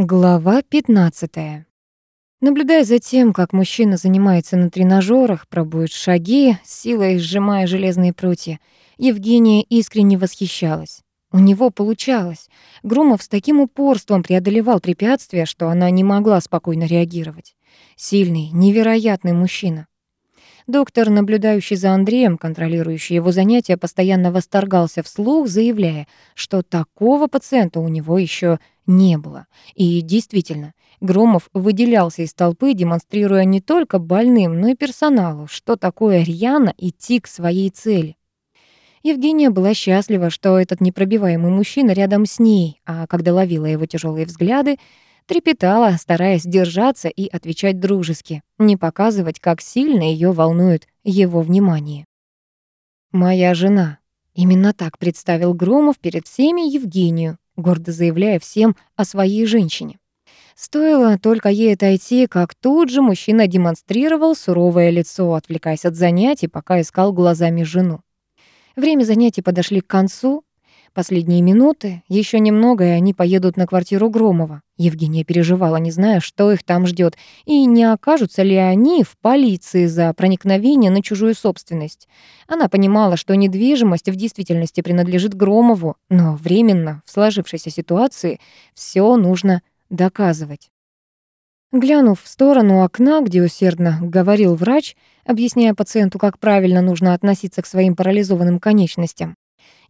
Глава 15. Наблюдая за тем, как мужчина занимается на тренажерах, пробует шаги, силой сжимая железные прутья, Евгения искренне восхищалась. У него получалось. Грумов с таким упорством преодолевал препятствия, что она не могла спокойно реагировать. Сильный, невероятный мужчина. Доктор, наблюдающий за Андреем, контролирующий его занятия, постоянно восторгался вслух, заявляя, что такого пациента у него еще не было. И действительно, Громов выделялся из толпы, демонстрируя не только больным, но и персоналу, что такое рьяно идти к своей цели. Евгения была счастлива, что этот непробиваемый мужчина рядом с ней, а когда ловила его тяжелые взгляды, трепетала, стараясь держаться и отвечать дружески, не показывать, как сильно ее волнует его внимание. «Моя жена», — именно так представил Громов перед всеми Евгению, гордо заявляя всем о своей женщине. Стоило только ей отойти, как тут же мужчина демонстрировал суровое лицо, отвлекаясь от занятий, пока искал глазами жену. Время занятий подошли к концу, Последние минуты, еще немного, и они поедут на квартиру Громова. Евгения переживала, не зная, что их там ждет, и не окажутся ли они в полиции за проникновение на чужую собственность. Она понимала, что недвижимость в действительности принадлежит Громову, но временно, в сложившейся ситуации, все нужно доказывать. Глянув в сторону окна, где усердно говорил врач, объясняя пациенту, как правильно нужно относиться к своим парализованным конечностям,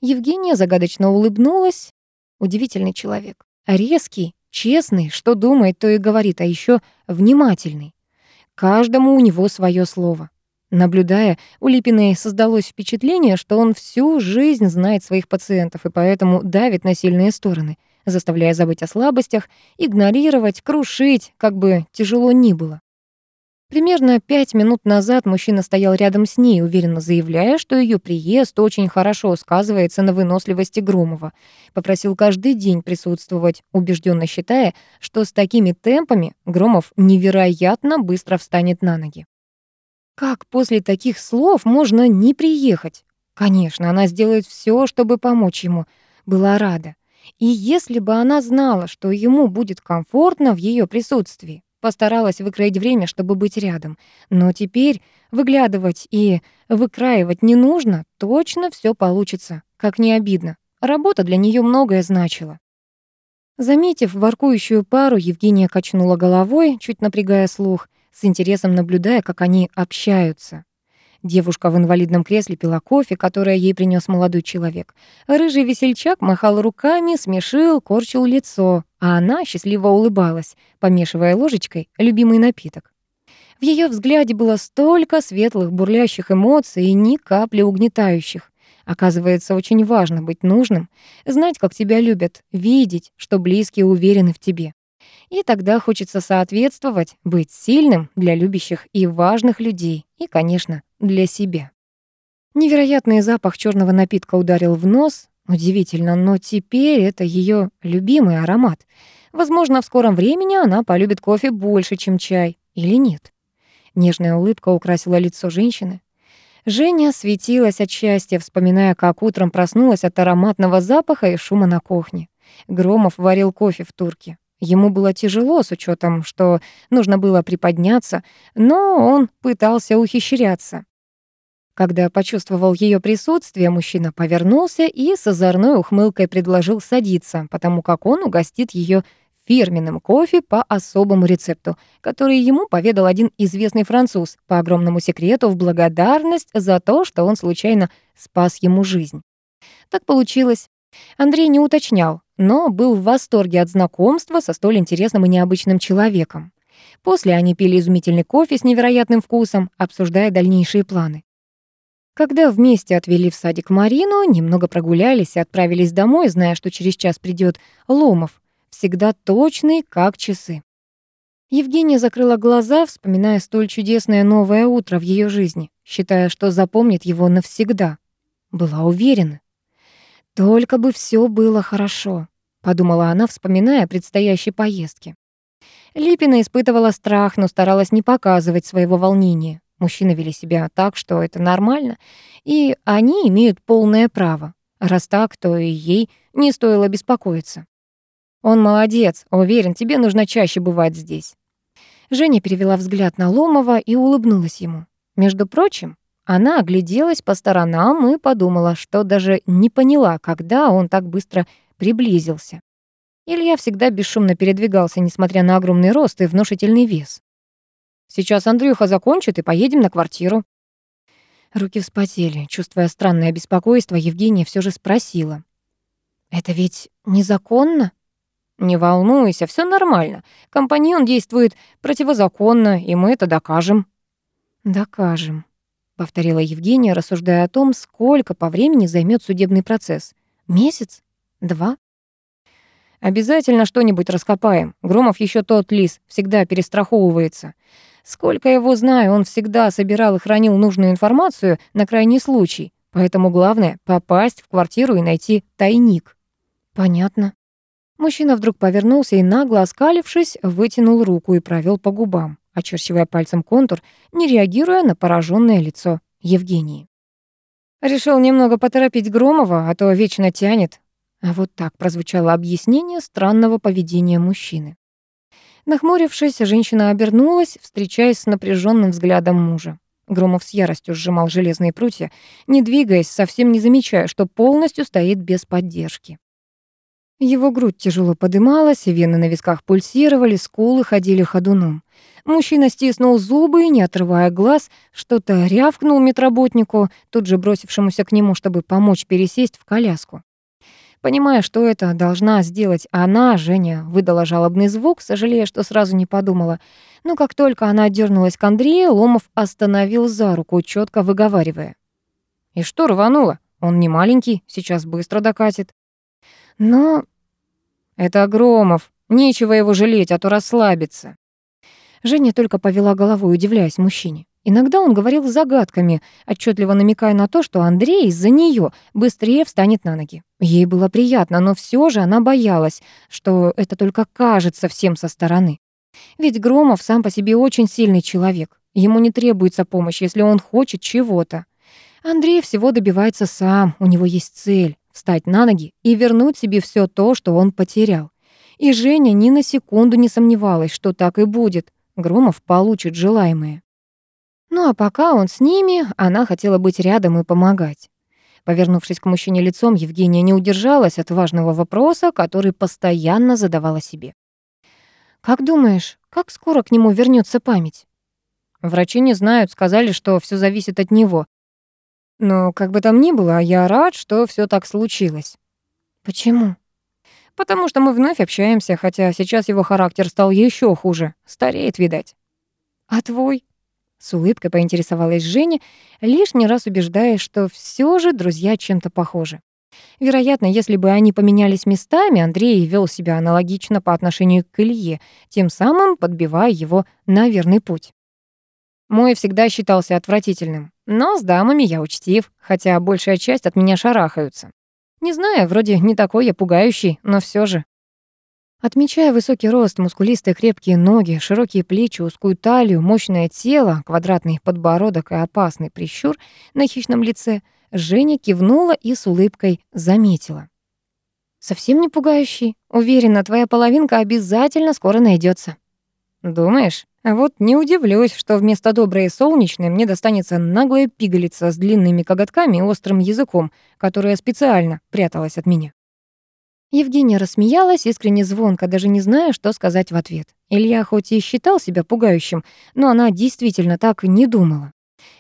Евгения загадочно улыбнулась. Удивительный человек. Резкий, честный, что думает, то и говорит, а еще внимательный. Каждому у него свое слово. Наблюдая, у Липиной создалось впечатление, что он всю жизнь знает своих пациентов и поэтому давит на сильные стороны, заставляя забыть о слабостях, игнорировать, крушить, как бы тяжело ни было. Примерно пять минут назад мужчина стоял рядом с ней, уверенно заявляя, что ее приезд очень хорошо сказывается на выносливости Громова. Попросил каждый день присутствовать, убежденно считая, что с такими темпами Громов невероятно быстро встанет на ноги. Как после таких слов можно не приехать? Конечно, она сделает все, чтобы помочь ему. Была рада. И если бы она знала, что ему будет комфортно в ее присутствии, Постаралась выкроить время, чтобы быть рядом. Но теперь выглядывать и выкраивать не нужно, точно все получится, как не обидно. Работа для нее многое значила. Заметив воркующую пару, Евгения качнула головой, чуть напрягая слух, с интересом наблюдая, как они общаются. Девушка в инвалидном кресле пила кофе, которое ей принес молодой человек. Рыжий весельчак махал руками, смешил, корчил лицо, а она счастливо улыбалась, помешивая ложечкой любимый напиток. В ее взгляде было столько светлых, бурлящих эмоций и ни капли угнетающих. Оказывается, очень важно быть нужным, знать, как тебя любят, видеть, что близкие уверены в тебе. И тогда хочется соответствовать, быть сильным для любящих и важных людей, и, конечно, для себя. Невероятный запах черного напитка ударил в нос. Удивительно, но теперь это ее любимый аромат. Возможно, в скором времени она полюбит кофе больше, чем чай. Или нет? Нежная улыбка украсила лицо женщины. Женя светилась от счастья, вспоминая, как утром проснулась от ароматного запаха и шума на кухне. Громов варил кофе в турке. Ему было тяжело с учетом, что нужно было приподняться, но он пытался ухищряться. Когда почувствовал ее присутствие, мужчина повернулся и с озорной ухмылкой предложил садиться, потому как он угостит ее фирменным кофе по особому рецепту, который ему поведал один известный француз по огромному секрету в благодарность за то, что он случайно спас ему жизнь. Так получилось. Андрей не уточнял, но был в восторге от знакомства со столь интересным и необычным человеком. После они пили изумительный кофе с невероятным вкусом, обсуждая дальнейшие планы. Когда вместе отвели в садик Марину, немного прогулялись и отправились домой, зная, что через час придет Ломов, всегда точный, как часы. Евгения закрыла глаза, вспоминая столь чудесное новое утро в ее жизни, считая, что запомнит его навсегда. Была уверена. Только бы все было хорошо, подумала она, вспоминая о предстоящей поездке. Липина испытывала страх, но старалась не показывать своего волнения. Мужчины вели себя так, что это нормально, и они имеют полное право. Раз так, то и ей не стоило беспокоиться. Он молодец, уверен, тебе нужно чаще бывать здесь. Женя перевела взгляд на Ломова и улыбнулась ему. Между прочим, она огляделась по сторонам и подумала, что даже не поняла, когда он так быстро приблизился. Илья всегда бесшумно передвигался, несмотря на огромный рост и внушительный вес. «Сейчас Андрюха закончит, и поедем на квартиру». Руки вспотели. Чувствуя странное беспокойство, Евгения все же спросила. «Это ведь незаконно?» «Не волнуйся, все нормально. Компаньон действует противозаконно, и мы это докажем». «Докажем», — повторила Евгения, рассуждая о том, сколько по времени займет судебный процесс. «Месяц? Два?» «Обязательно что-нибудь раскопаем. Громов еще тот лис, всегда перестраховывается. Сколько его знаю, он всегда собирал и хранил нужную информацию на крайний случай. Поэтому главное — попасть в квартиру и найти тайник». «Понятно». Мужчина вдруг повернулся и, нагло оскалившись, вытянул руку и провел по губам, очерчивая пальцем контур, не реагируя на пораженное лицо Евгении. Решил немного поторопить Громова, а то вечно тянет. А вот так прозвучало объяснение странного поведения мужчины. Нахмурившись, женщина обернулась, встречаясь с напряженным взглядом мужа. Громов с яростью сжимал железные прутья, не двигаясь, совсем не замечая, что полностью стоит без поддержки. Его грудь тяжело подымалась, вены на висках пульсировали, скулы ходили ходуном. Мужчина стиснул зубы и, не отрывая глаз, что-то рявкнул медработнику, тут же бросившемуся к нему, чтобы помочь пересесть в коляску. Понимая, что это должна сделать она, Женя выдала жалобный звук, сожалея, что сразу не подумала. Но как только она дернулась к Андрею, Ломов остановил за руку, четко выговаривая. «И что рвануло? Он не маленький, сейчас быстро докатит». Но это Громов. Нечего его жалеть, а то расслабится. Женя только повела головой, удивляясь мужчине. Иногда он говорил загадками, отчетливо намекая на то, что Андрей из-за нее быстрее встанет на ноги. Ей было приятно, но все же она боялась, что это только кажется всем со стороны. Ведь Громов сам по себе очень сильный человек. Ему не требуется помощь, если он хочет чего-то. Андрей всего добивается сам, у него есть цель встать на ноги и вернуть себе все то, что он потерял. И Женя ни на секунду не сомневалась, что так и будет. Громов получит желаемое. Ну а пока он с ними, она хотела быть рядом и помогать. Повернувшись к мужчине лицом, Евгения не удержалась от важного вопроса, который постоянно задавала себе. «Как думаешь, как скоро к нему вернется память?» «Врачи не знают, сказали, что все зависит от него. Но как бы там ни было, я рад, что все так случилось. Почему? Потому что мы вновь общаемся, хотя сейчас его характер стал еще хуже. Стареет, видать. А твой? С улыбкой поинтересовалась Женя, лишний раз убеждаясь, что все же друзья чем-то похожи. Вероятно, если бы они поменялись местами, Андрей вел себя аналогично по отношению к Илье, тем самым подбивая его на верный путь. Мой всегда считался отвратительным. Но с дамами я учтив, хотя большая часть от меня шарахаются. Не знаю, вроде не такой я пугающий, но все же. Отмечая высокий рост, мускулистые крепкие ноги, широкие плечи, узкую талию, мощное тело, квадратный подбородок и опасный прищур на хищном лице, Женя кивнула и с улыбкой заметила. «Совсем не пугающий. Уверена, твоя половинка обязательно скоро найдется. «Думаешь?» А вот не удивлюсь, что вместо доброй и солнечной мне достанется наглая пигалица с длинными коготками и острым языком, которая специально пряталась от меня. Евгения рассмеялась, искренне звонко, даже не зная, что сказать в ответ. Илья хоть и считал себя пугающим, но она действительно так не думала.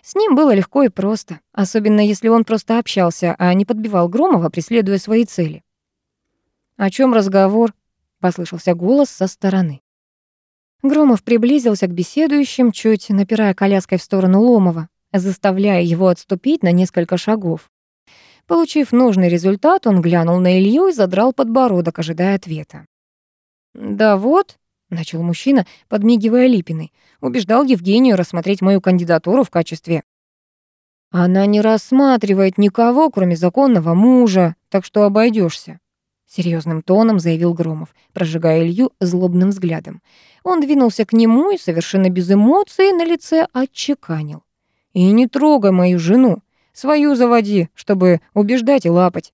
С ним было легко и просто, особенно если он просто общался, а не подбивал Громова, преследуя свои цели. «О чем разговор?» — послышался голос со стороны. Громов приблизился к беседующим, чуть напирая коляской в сторону Ломова, заставляя его отступить на несколько шагов. Получив нужный результат, он глянул на Илью и задрал подбородок, ожидая ответа. «Да вот», — начал мужчина, подмигивая Липиной, убеждал Евгению рассмотреть мою кандидатуру в качестве. «Она не рассматривает никого, кроме законного мужа, так что обойдешься серьезным тоном заявил Громов, прожигая Илью злобным взглядом. Он двинулся к нему и совершенно без эмоций на лице отчеканил. «И не трогай мою жену, свою заводи, чтобы убеждать и лапать».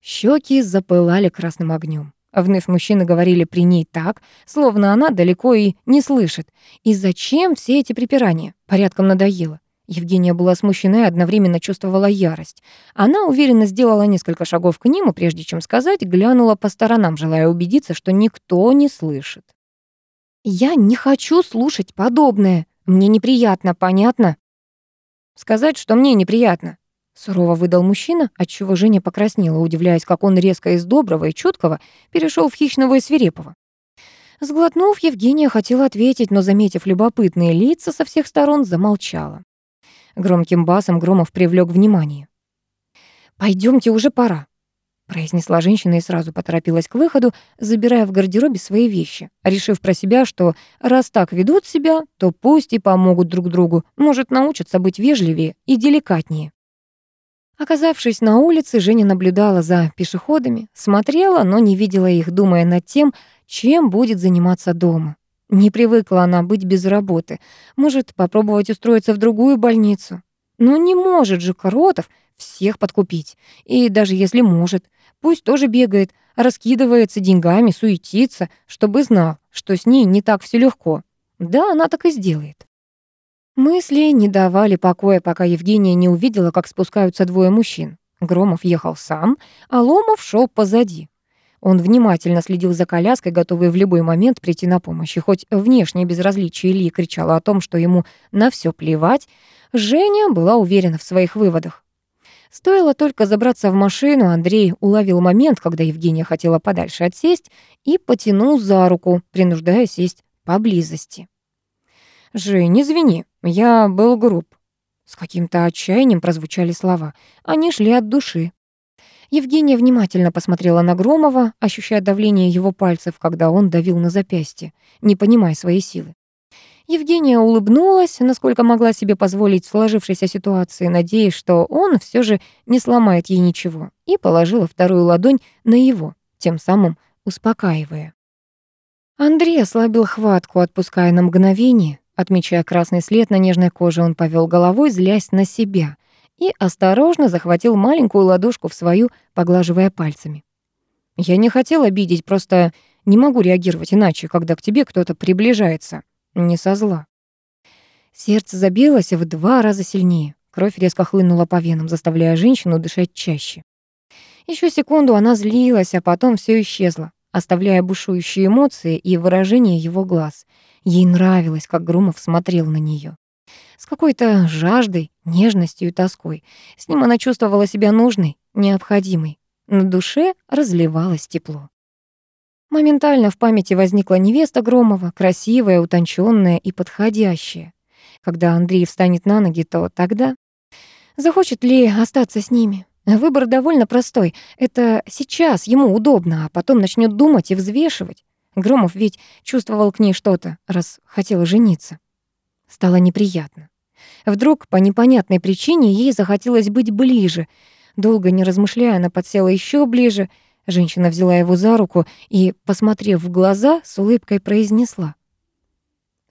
Щеки запылали красным огнем. Вновь мужчины говорили при ней так, словно она далеко и не слышит. И зачем все эти припирания? Порядком надоело. Евгения была смущена и одновременно чувствовала ярость. Она уверенно сделала несколько шагов к ним, и прежде чем сказать, глянула по сторонам, желая убедиться, что никто не слышит. «Я не хочу слушать подобное. Мне неприятно, понятно?» «Сказать, что мне неприятно», — сурово выдал мужчина, отчего Женя покраснела, удивляясь, как он резко из доброго и чуткого перешел в хищного и свирепого. Сглотнув, Евгения хотела ответить, но, заметив любопытные лица со всех сторон, замолчала. Громким басом Громов привлек внимание. Пойдемте, уже пора», — произнесла женщина и сразу поторопилась к выходу, забирая в гардеробе свои вещи, решив про себя, что раз так ведут себя, то пусть и помогут друг другу, может, научатся быть вежливее и деликатнее. Оказавшись на улице, Женя наблюдала за пешеходами, смотрела, но не видела их, думая над тем, чем будет заниматься дома. Не привыкла она быть без работы. Может, попробовать устроиться в другую больницу. Но не может же Коротов всех подкупить. И даже если может, пусть тоже бегает, раскидывается деньгами, суетится, чтобы знал, что с ней не так все легко. Да, она так и сделает. Мысли не давали покоя, пока Евгения не увидела, как спускаются двое мужчин. Громов ехал сам, а Ломов шел позади. Он внимательно следил за коляской, готовый в любой момент прийти на помощь. И хоть внешне безразличие Ильи кричало о том, что ему на все плевать, Женя была уверена в своих выводах. Стоило только забраться в машину, Андрей уловил момент, когда Евгения хотела подальше отсесть, и потянул за руку, принуждая сесть поблизости. «Жень, извини, я был груб». С каким-то отчаянием прозвучали слова. Они шли от души. Евгения внимательно посмотрела на Громова, ощущая давление его пальцев, когда он давил на запястье, не понимая своей силы. Евгения улыбнулась, насколько могла себе позволить в сложившейся ситуации, надеясь, что он все же не сломает ей ничего, и положила вторую ладонь на его, тем самым успокаивая. Андрей ослабил хватку, отпуская на мгновение. Отмечая красный след на нежной коже, он повел головой, злясь на себя, и осторожно захватил маленькую ладошку в свою, поглаживая пальцами. «Я не хотел обидеть, просто не могу реагировать иначе, когда к тебе кто-то приближается. Не со зла». Сердце забилось в два раза сильнее. Кровь резко хлынула по венам, заставляя женщину дышать чаще. Еще секунду она злилась, а потом все исчезло, оставляя бушующие эмоции и выражение его глаз. Ей нравилось, как Громов смотрел на нее с какой-то жаждой, нежностью и тоской. С ним она чувствовала себя нужной, необходимой. На душе разливалось тепло. Моментально в памяти возникла невеста Громова, красивая, утонченная и подходящая. Когда Андрей встанет на ноги, то тогда... Захочет ли остаться с ними? Выбор довольно простой. Это сейчас ему удобно, а потом начнет думать и взвешивать. Громов ведь чувствовал к ней что-то, раз хотел жениться. Стало неприятно. Вдруг по непонятной причине ей захотелось быть ближе. Долго не размышляя, она подсела еще ближе. Женщина взяла его за руку и, посмотрев в глаза, с улыбкой произнесла.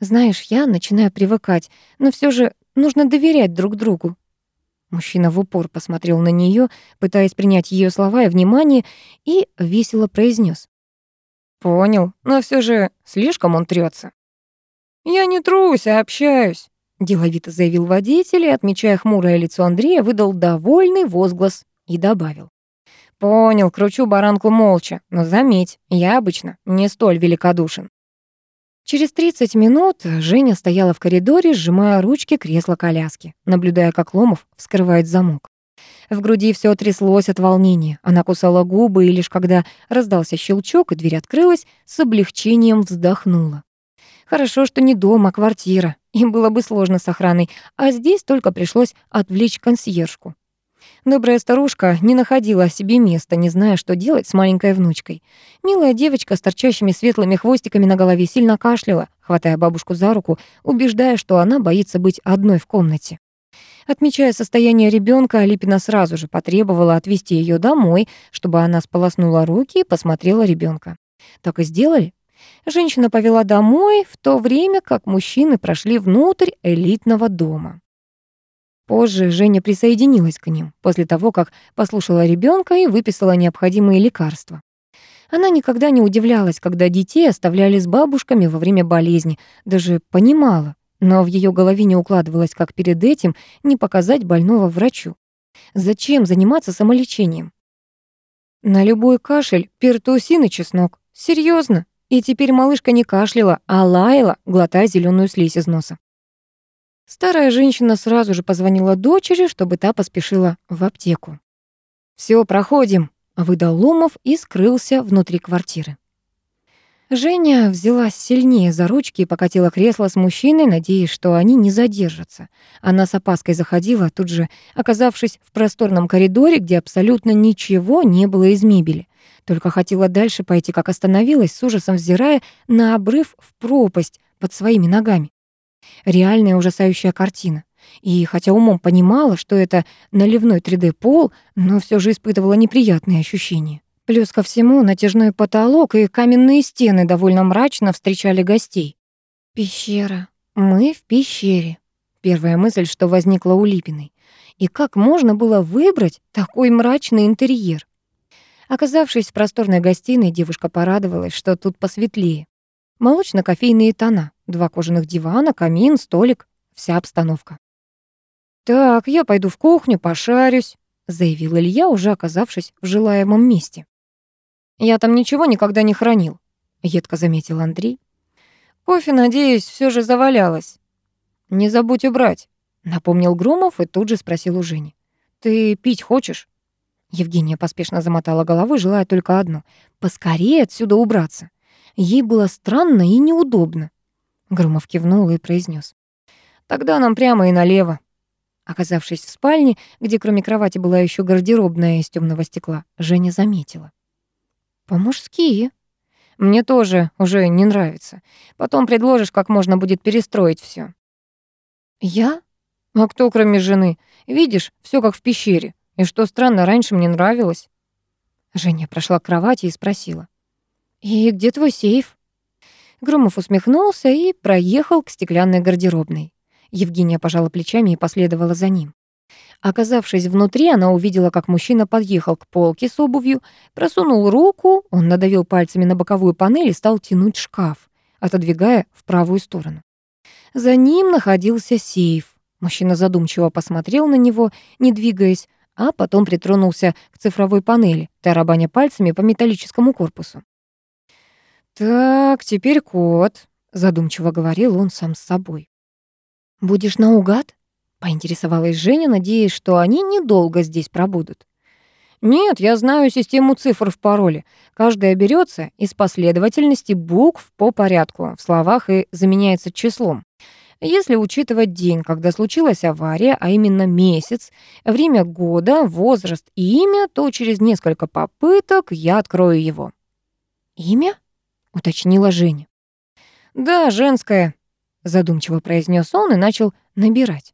«Знаешь, я начинаю привыкать, но все же нужно доверять друг другу». Мужчина в упор посмотрел на нее, пытаясь принять ее слова и внимание, и весело произнес: «Понял, но все же слишком он трется. «Я не трусь, а общаюсь», — деловито заявил водитель и, отмечая хмурое лицо Андрея, выдал довольный возглас и добавил. «Понял, кручу баранку молча, но заметь, я обычно не столь великодушен». Через 30 минут Женя стояла в коридоре, сжимая ручки кресла-коляски, наблюдая, как Ломов вскрывает замок. В груди все тряслось от волнения. Она кусала губы, и лишь когда раздался щелчок и дверь открылась, с облегчением вздохнула. Хорошо, что не дом, а квартира. Им было бы сложно с охраной, а здесь только пришлось отвлечь консьержку. Добрая старушка не находила себе места, не зная, что делать с маленькой внучкой. Милая девочка с торчащими светлыми хвостиками на голове сильно кашляла, хватая бабушку за руку, убеждая, что она боится быть одной в комнате. Отмечая состояние ребенка, Липина сразу же потребовала отвезти ее домой, чтобы она сполоснула руки и посмотрела ребенка. Так и сделали. Женщина повела домой, в то время как мужчины прошли внутрь элитного дома. Позже Женя присоединилась к ним, после того, как послушала ребенка и выписала необходимые лекарства. Она никогда не удивлялась, когда детей оставляли с бабушками во время болезни, даже понимала, но в ее голове не укладывалось, как перед этим не показать больного врачу. Зачем заниматься самолечением? На любой кашель пертусин и чеснок. Серьезно? И теперь малышка не кашляла, а лаяла, глотая зеленую слизь из носа. Старая женщина сразу же позвонила дочери, чтобы та поспешила в аптеку. Все, проходим», — выдал Ломов и скрылся внутри квартиры. Женя взялась сильнее за ручки и покатила кресло с мужчиной, надеясь, что они не задержатся. Она с опаской заходила, тут же оказавшись в просторном коридоре, где абсолютно ничего не было из мебели. Только хотела дальше пойти, как остановилась, с ужасом взирая на обрыв в пропасть под своими ногами. Реальная ужасающая картина. И хотя умом понимала, что это наливной 3D-пол, но все же испытывала неприятные ощущения. Плюс ко всему натяжной потолок и каменные стены довольно мрачно встречали гостей. Пещера. Мы в пещере. Первая мысль, что возникла у Липиной. И как можно было выбрать такой мрачный интерьер? Оказавшись в просторной гостиной, девушка порадовалась, что тут посветлее. Молочно-кофейные тона, два кожаных дивана, камин, столик, вся обстановка. «Так, я пойду в кухню, пошарюсь», — заявил Илья, уже оказавшись в желаемом месте. «Я там ничего никогда не хранил», — едко заметил Андрей. «Кофе, надеюсь, все же завалялось». «Не забудь убрать», — напомнил Громов и тут же спросил у Жени. «Ты пить хочешь?» Евгения поспешно замотала головой, желая только одно — поскорее отсюда убраться. Ей было странно и неудобно. Громов кивнул и произнес: «Тогда нам прямо и налево». Оказавшись в спальне, где кроме кровати была еще гардеробная из темного стекла, Женя заметила. «По-мужски. Мне тоже уже не нравится. Потом предложишь, как можно будет перестроить все. «Я? А кто, кроме жены? Видишь, все как в пещере. И что странно, раньше мне нравилось». Женя прошла к кровати и спросила. «И где твой сейф?» Громов усмехнулся и проехал к стеклянной гардеробной. Евгения пожала плечами и последовала за ним. Оказавшись внутри, она увидела, как мужчина подъехал к полке с обувью, просунул руку, он надавил пальцами на боковую панель и стал тянуть шкаф, отодвигая в правую сторону. За ним находился сейф. Мужчина задумчиво посмотрел на него, не двигаясь, а потом притронулся к цифровой панели, тарабаня пальцами по металлическому корпусу. «Так, теперь код», — задумчиво говорил он сам с собой. «Будешь наугад?» — поинтересовалась Женя, надеясь, что они недолго здесь пробудут. «Нет, я знаю систему цифр в пароле. Каждая берется из последовательности букв по порядку в словах и заменяется числом. Если учитывать день, когда случилась авария, а именно месяц, время года, возраст и имя, то через несколько попыток я открою его». «Имя?» — уточнила Женя. «Да, женское», задумчиво произнес он и начал набирать.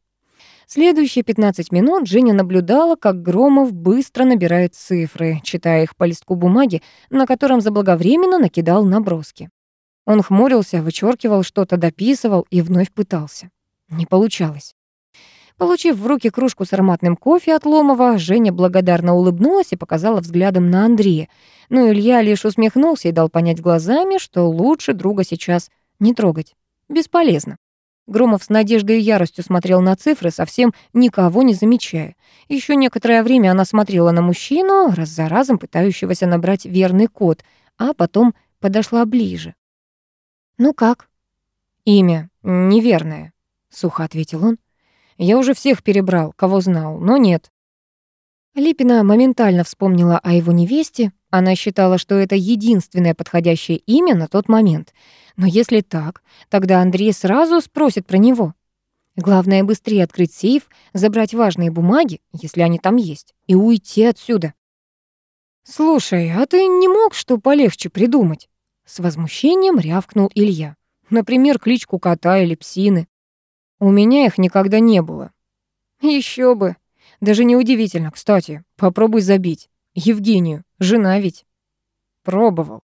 Следующие 15 минут Женя наблюдала, как Громов быстро набирает цифры, читая их по листку бумаги, на котором заблаговременно накидал наброски. Он хмурился, вычеркивал что-то, дописывал и вновь пытался. Не получалось. Получив в руки кружку с ароматным кофе от Ломова, Женя благодарно улыбнулась и показала взглядом на Андрея. Но Илья лишь усмехнулся и дал понять глазами, что лучше друга сейчас не трогать. Бесполезно. Громов с надеждой и яростью смотрел на цифры, совсем никого не замечая. Еще некоторое время она смотрела на мужчину, раз за разом пытающегося набрать верный код, а потом подошла ближе. «Ну как?» «Имя неверное», — сухо ответил он. «Я уже всех перебрал, кого знал, но нет». Липина моментально вспомнила о его невесте. Она считала, что это единственное подходящее имя на тот момент — но если так, тогда Андрей сразу спросит про него. Главное быстрее открыть сейф, забрать важные бумаги, если они там есть, и уйти отсюда. «Слушай, а ты не мог что полегче придумать?» С возмущением рявкнул Илья. «Например, кличку кота или псины. У меня их никогда не было». Еще бы. Даже неудивительно, кстати. Попробуй забить. Евгению, жена ведь. Пробовал.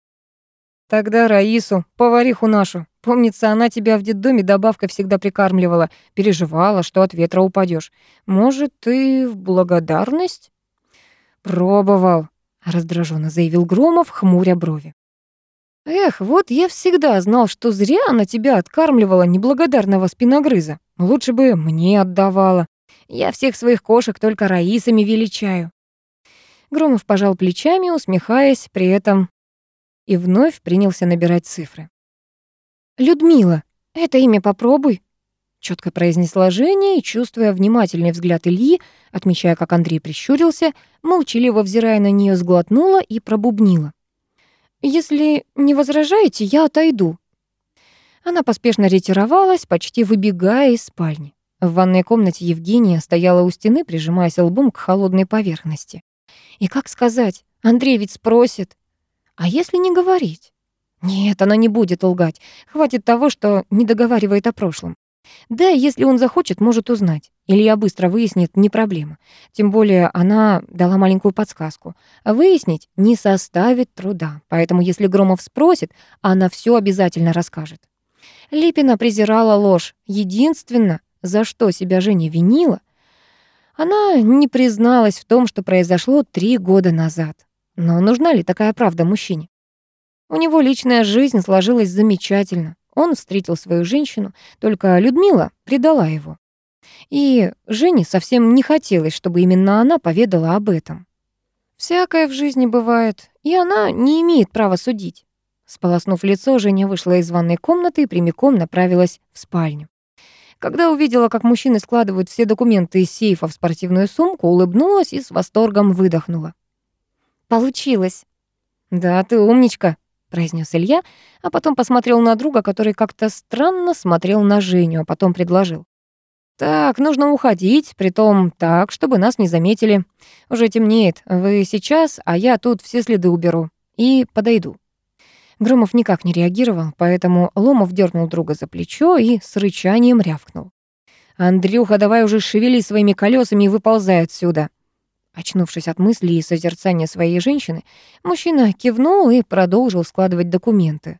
Тогда Раису, повариху нашу. Помнится, она тебя в детдоме добавкой всегда прикармливала, переживала, что от ветра упадешь. Может, ты в благодарность? Пробовал, раздраженно заявил Громов, хмуря брови. Эх, вот я всегда знал, что зря она тебя откармливала неблагодарного спиногрыза. Лучше бы мне отдавала. Я всех своих кошек только Раисами величаю. Громов пожал плечами, усмехаясь при этом, и вновь принялся набирать цифры. «Людмила, это имя попробуй», — четко произнесла Женя и, чувствуя внимательный взгляд Ильи, отмечая, как Андрей прищурился, молчаливо взирая на нее, сглотнула и пробубнила. «Если не возражаете, я отойду». Она поспешно ретировалась, почти выбегая из спальни. В ванной комнате Евгения стояла у стены, прижимаясь лбом к холодной поверхности. И как сказать? Андрей ведь спросит. А если не говорить? Нет, она не будет лгать. Хватит того, что не договаривает о прошлом. Да, если он захочет, может узнать. Илья быстро выяснит, не проблема. Тем более она дала маленькую подсказку. Выяснить не составит труда. Поэтому если Громов спросит, она все обязательно расскажет. Липина презирала ложь. Единственно, за что себя Женя винила, она не призналась в том, что произошло три года назад. Но нужна ли такая правда мужчине? У него личная жизнь сложилась замечательно. Он встретил свою женщину, только Людмила предала его. И Жене совсем не хотелось, чтобы именно она поведала об этом. Всякое в жизни бывает, и она не имеет права судить. Сполоснув лицо, Женя вышла из ванной комнаты и прямиком направилась в спальню. Когда увидела, как мужчины складывают все документы из сейфа в спортивную сумку, улыбнулась и с восторгом выдохнула. «Получилось». «Да, ты умничка», — произнес Илья, а потом посмотрел на друга, который как-то странно смотрел на Женю, а потом предложил. «Так, нужно уходить, притом так, чтобы нас не заметили. Уже темнеет. Вы сейчас, а я тут все следы уберу. И подойду». Громов никак не реагировал, поэтому Ломов дернул друга за плечо и с рычанием рявкнул. «Андрюха, давай уже шевели своими колесами и выползай отсюда!» Очнувшись от мыслей и созерцания своей женщины, мужчина кивнул и продолжил складывать документы.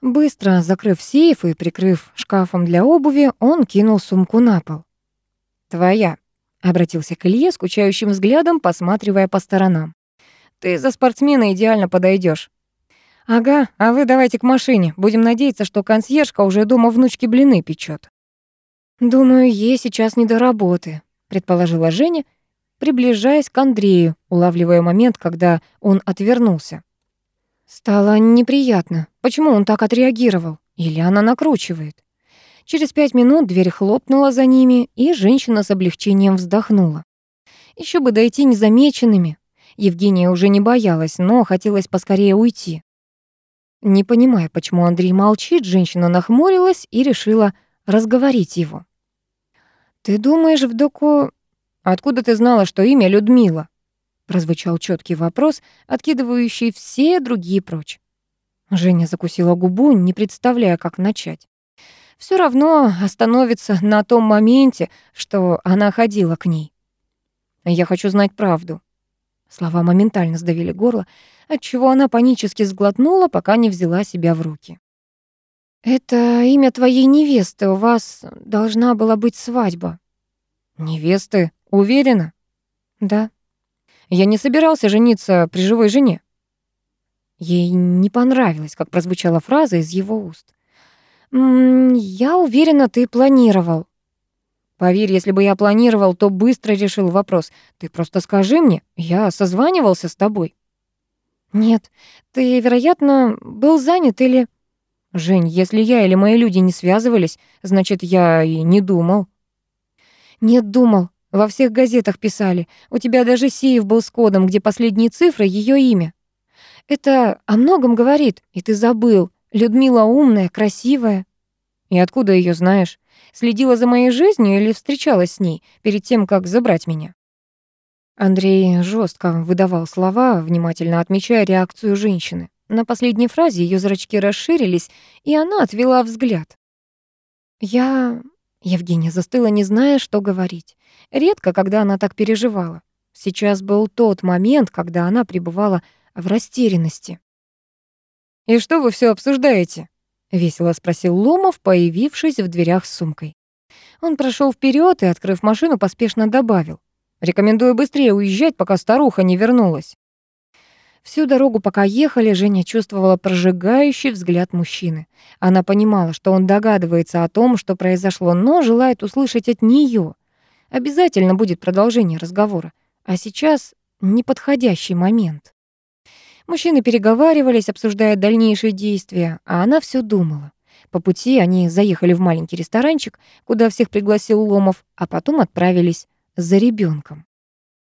Быстро закрыв сейф и прикрыв шкафом для обуви, он кинул сумку на пол. «Твоя», — обратился к Илье скучающим взглядом, посматривая по сторонам. «Ты за спортсмена идеально подойдешь. «Ага, а вы давайте к машине. Будем надеяться, что консьержка уже дома внучки блины печет. «Думаю, ей сейчас не до работы», — предположила Женя, приближаясь к Андрею, улавливая момент, когда он отвернулся. Стало неприятно. Почему он так отреагировал? Или она накручивает? Через пять минут дверь хлопнула за ними, и женщина с облегчением вздохнула. Еще бы дойти незамеченными. Евгения уже не боялась, но хотелось поскорее уйти. Не понимая, почему Андрей молчит, женщина нахмурилась и решила разговорить его. «Ты думаешь, в доку... Откуда ты знала, что имя Людмила?» Прозвучал четкий вопрос, откидывающий все другие прочь. Женя закусила губу, не представляя, как начать. Все равно остановится на том моменте, что она ходила к ней. «Я хочу знать правду». Слова моментально сдавили горло отчего она панически сглотнула, пока не взяла себя в руки. «Это имя твоей невесты, у вас должна была быть свадьба». «Невесты? Уверена?» «Да». «Я не собирался жениться при живой жене». Ей не понравилось, как прозвучала фраза из его уст. «М -м, «Я уверена, ты планировал». «Поверь, если бы я планировал, то быстро решил вопрос. Ты просто скажи мне, я созванивался с тобой». «Нет, ты, вероятно, был занят или...» «Жень, если я или мои люди не связывались, значит, я и не думал». «Нет, думал. Во всех газетах писали. У тебя даже сейф был с кодом, где последние цифры — ее имя. Это о многом говорит, и ты забыл. Людмила умная, красивая». «И откуда ее знаешь? Следила за моей жизнью или встречалась с ней перед тем, как забрать меня?» Андрей жестко выдавал слова, внимательно отмечая реакцию женщины. На последней фразе ее зрачки расширились, и она отвела взгляд. «Я...» Евгения застыла, не зная, что говорить. Редко, когда она так переживала. Сейчас был тот момент, когда она пребывала в растерянности. «И что вы все обсуждаете?» — весело спросил Ломов, появившись в дверях с сумкой. Он прошел вперед и, открыв машину, поспешно добавил. Рекомендую быстрее уезжать, пока старуха не вернулась. Всю дорогу, пока ехали, Женя чувствовала прожигающий взгляд мужчины. Она понимала, что он догадывается о том, что произошло, но желает услышать от нее. Обязательно будет продолжение разговора. А сейчас неподходящий момент. Мужчины переговаривались, обсуждая дальнейшие действия, а она все думала. По пути они заехали в маленький ресторанчик, куда всех пригласил Ломов, а потом отправились за ребенком.